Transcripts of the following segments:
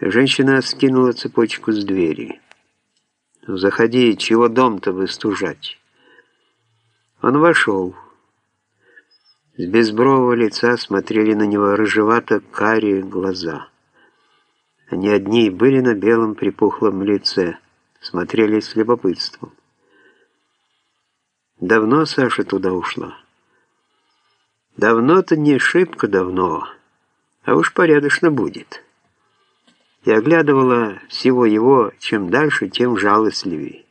Женщина скинула цепочку с двери. «Заходи, чего дом-то выстужать?» Он вошел. С безбрового лица смотрели на него рыжевато-карие глаза. Они одни были на белом припухлом лице, смотрели с любопытством. Давно Саша туда ушла? Давно-то не шибко давно, а уж порядочно будет. И оглядывала всего его, чем дальше, тем жалостливее.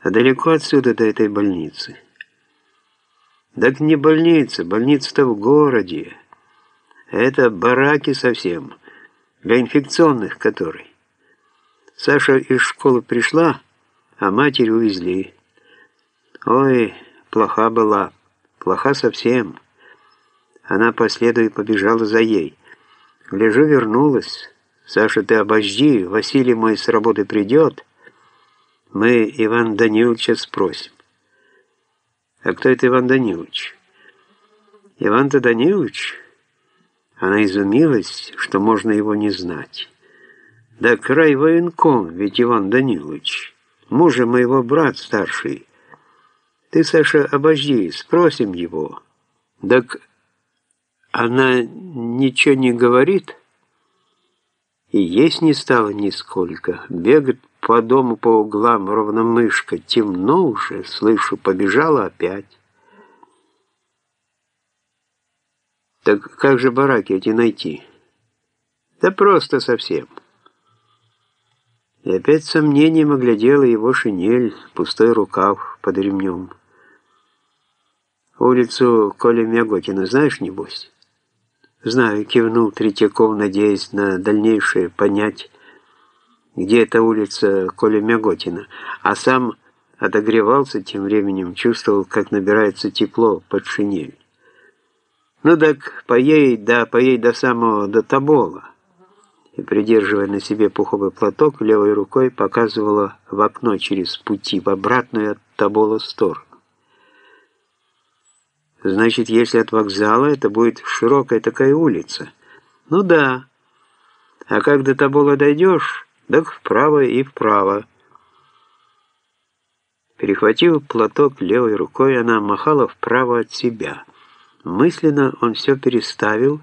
А далеко отсюда до этой больницы. Так не больница, больница-то в городе. Это бараки совсем, для инфекционных который. Саша из школы пришла, а матери увезли. Ой, плоха была, плоха совсем. Она по следу и побежала за ей. Гляжу, вернулась. Саша, ты обожди, Василий мой с работы придет. Мы Иван Даниловича спросим. А кто это Иван Данилович? Иван-то Данилович? Она изумилась, что можно его не знать. Да край военком, ведь Иван Данилович. Мужа моего брат старший. Ты, Саша, обожди, спросим его. Так она ничего не говорит и есть не стало нисколько. Бегает по дому по углам, ровно мышка. Темно уже, слышу, побежала опять. Так как же бараки эти найти? Да просто совсем. И опять сомнением оглядела его шинель, пустой рукав под ремнем. Улицу Коля Мяготина знаешь, небось? Знаю, кивнул Третьяков, надеясь на дальнейшее понять, где эта улица Коля Мяготина, а сам отогревался тем временем, чувствовал, как набирается тепло под шинель. Ну так поей, да поей до самого до Тобола и, придерживая на себе пуховый платок, левой рукой показывала в окно через пути в обратную от Тобола сторону. Значит, если от вокзала, это будет широкая такая улица. Ну да. А как до Тобола дойдешь, так вправо и вправо. Перехватив платок левой рукой, она махала вправо от себя. Мысленно он все переставил,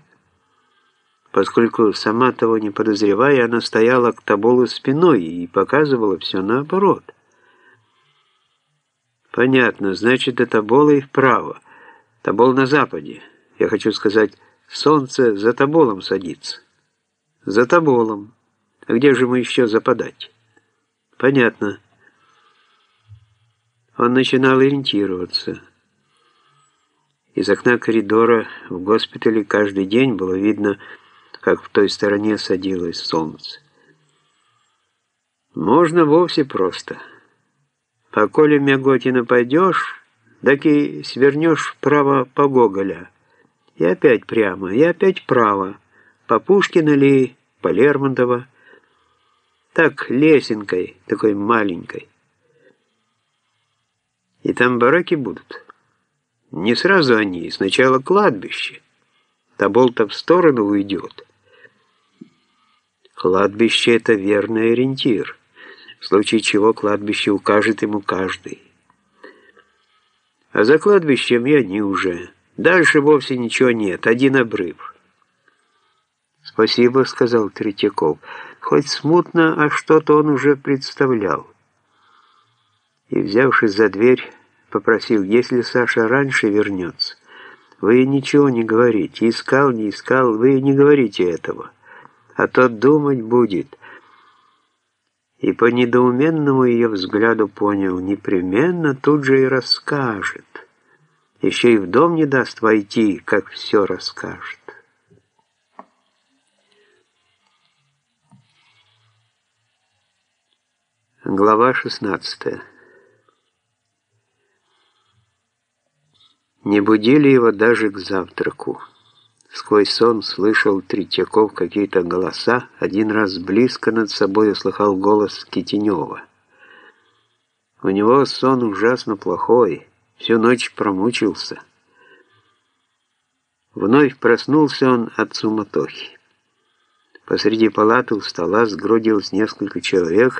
поскольку, сама того не подозревая, она стояла к Тоболу спиной и показывала все наоборот. Понятно, значит, до Тобола и вправо. Тобол на западе. Я хочу сказать, солнце за Тоболом садится. За Тоболом. А где же мы еще западать? Понятно. Он начинал ориентироваться. Из окна коридора в госпитале каждый день было видно, как в той стороне садилось солнце. Можно вовсе просто. По Коле Мяготина пойдешь, так и свернешь вправо по Гоголя. И опять прямо, и опять право. По Пушкина ли, по Лермонтова. Так, лесенкой, такой маленькой. И там бараки будут. Не сразу они, сначала кладбище. Тобол-то в сторону уйдет. Кладбище — это верный ориентир, в случае чего кладбище укажет ему каждый. А за кладбищем и они уже. Дальше вовсе ничего нет, один обрыв. «Спасибо», — сказал Третьяков. Хоть смутно, а что-то он уже представлял. И, взявшись за дверь, попросил, если Саша раньше вернется, вы ничего не говорите, искал, не искал, вы не говорите этого а тот думать будет. И по недоуменному ее взгляду понял, непременно тут же и расскажет. Еще и в дом не даст войти, как все расскажет. Глава 16 Не будили его даже к завтраку. Сквозь сон слышал Третьяков какие-то голоса, один раз близко над собой услыхал голос Китенева. У него сон ужасно плохой, всю ночь промучился. Вновь проснулся он от суматохи. Посреди палаты у стола сгрудилось несколько человек,